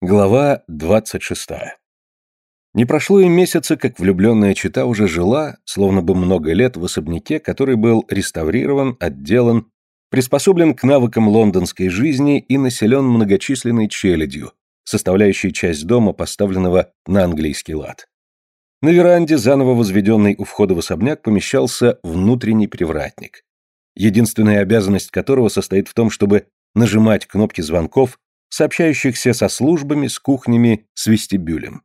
Глава 26. Не прошло и месяца, как влюбленная чита уже жила, словно бы много лет, в особняке, который был реставрирован, отделан, приспособлен к навыкам лондонской жизни и населен многочисленной челядью, составляющей часть дома, поставленного на английский лад. На веранде, заново возведенной у входа в особняк, помещался внутренний привратник, единственная обязанность которого состоит в том, чтобы нажимать кнопки звонков сообщающихся со службами, с кухнями, с вестибюлем.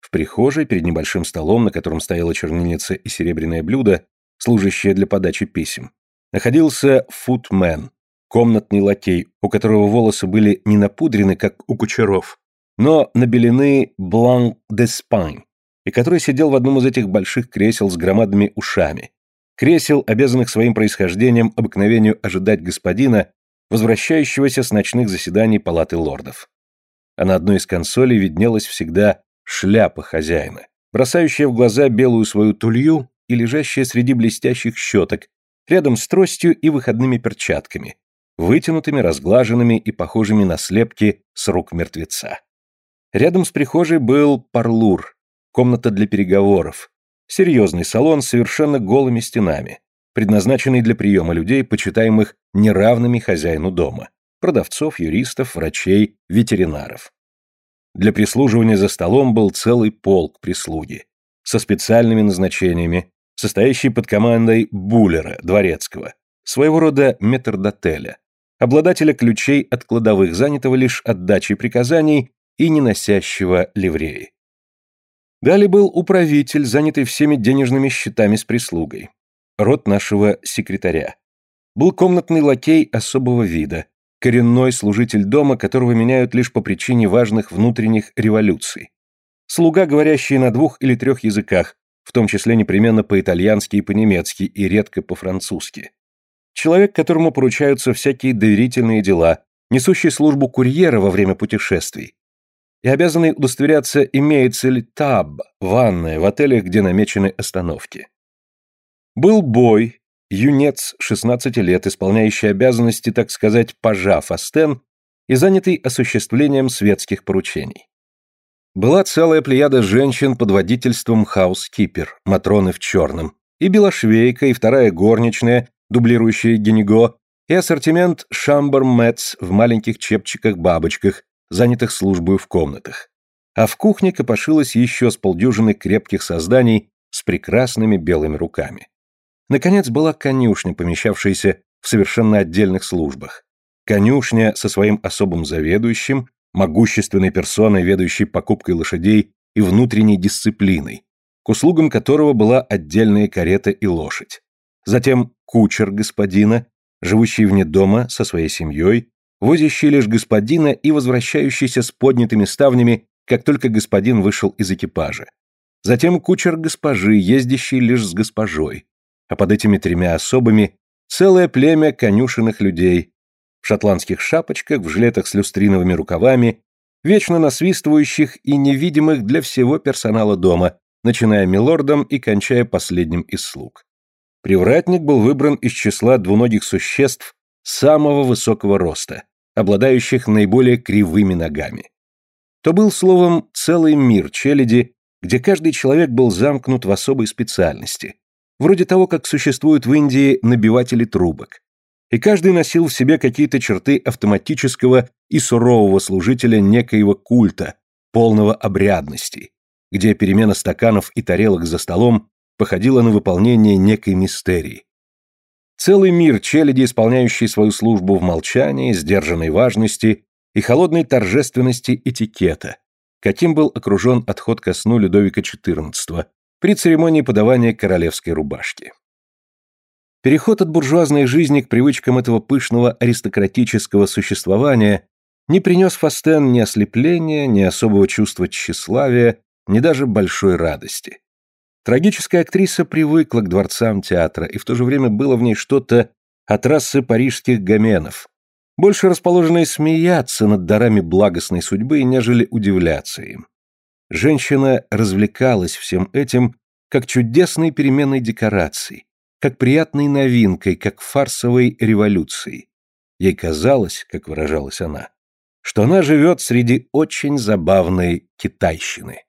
В прихожей, перед небольшим столом, на котором стояла чернильница и серебряное блюдо, служащее для подачи писем, находился футмен, комнатный лакей, у которого волосы были не напудрены, как у кучеров, но набелены бланк де спайн, и который сидел в одном из этих больших кресел с громадными ушами, кресел, обязанных своим происхождением обыкновению ожидать господина, возвращающегося с ночных заседаний палаты лордов. А на одной из консолей виднелась всегда шляпа хозяина, бросающая в глаза белую свою тулью и лежащая среди блестящих щеток, рядом с тростью и выходными перчатками, вытянутыми, разглаженными и похожими на слепки с рук мертвеца. Рядом с прихожей был парлур, комната для переговоров, серьезный салон с совершенно голыми стенами, предназначенный для приема людей, почитаемых неравными хозяину дома – продавцов, юристов, врачей, ветеринаров. Для прислуживания за столом был целый полк прислуги, со специальными назначениями, состоящий под командой буллера, дворецкого, своего рода метрдотеля, обладателя ключей от кладовых, занятого лишь отдачей приказаний и не носящего ливреи. Далее был управитель, занятый всеми денежными счетами с прислугой, род нашего секретаря. Был комнатный лакей особого вида, коренной служитель дома, которого меняют лишь по причине важных внутренних революций. Слуга, говорящий на двух или трех языках, в том числе непременно по-итальянски и по-немецки, и редко по-французски. Человек, которому поручаются всякие доверительные дела, несущий службу курьера во время путешествий, и обязанный удостоверяться, имеется ли таб, ванная в отелях, где намечены остановки. Был бой, юнец 16 лет, исполняющий обязанности, так сказать, пажа Фастен и занятый осуществлением светских поручений. Была целая плеяда женщин под водительством хаус-кипер, Матроны в черном, и белошвейка, и вторая горничная, дублирующая Генего, и ассортимент шамбар-мэтс в маленьких чепчиках-бабочках, занятых службой в комнатах. А в кухне копошилось еще с полдюжины крепких созданий с прекрасными белыми руками. Наконец была конюшня, помещавшаяся в совершенно отдельных службах. Конюшня со своим особым заведующим, могущественной персоной, ведающей покупкой лошадей и внутренней дисциплиной, к услугам которого была отдельная карета и лошадь. Затем кучер господина, живущий вне дома со своей семьей, возящий лишь господина и возвращающийся с поднятыми ставнями, как только господин вышел из экипажа. Затем кучер госпожи, ездящий лишь с госпожой, а под этими тремя особами целое племя конюшенных людей в шотландских шапочках, в жилетах с люстриновыми рукавами, вечно насвистывающих и невидимых для всего персонала дома, начиная милордом и кончая последним из слуг. Привратник был выбран из числа двуногих существ самого высокого роста, обладающих наиболее кривыми ногами. То был, словом, целый мир челяди, где каждый человек был замкнут в особой специальности, вроде того, как существуют в Индии набиватели трубок. И каждый носил в себе какие-то черты автоматического и сурового служителя некоего культа, полного обрядности, где перемена стаканов и тарелок за столом походила на выполнение некой мистерии. Целый мир челяди, исполняющий свою службу в молчании, сдержанной важности и холодной торжественности этикета, каким был окружен отход ко сну Людовика XIV, при церемонии подавания королевской рубашки. Переход от буржуазной жизни к привычкам этого пышного аристократического существования не принес Фастен ни ослепления, ни особого чувства тщеславия, ни даже большой радости. Трагическая актриса привыкла к дворцам театра, и в то же время было в ней что-то от расы парижских гоменов, больше расположенной смеяться над дарами благостной судьбы, нежели удивляться им. Женщина развлекалась всем этим, как чудесной переменной декорацией, как приятной новинкой, как фарсовой революцией. Ей казалось, как выражалась она, что она живет среди очень забавной китайщины.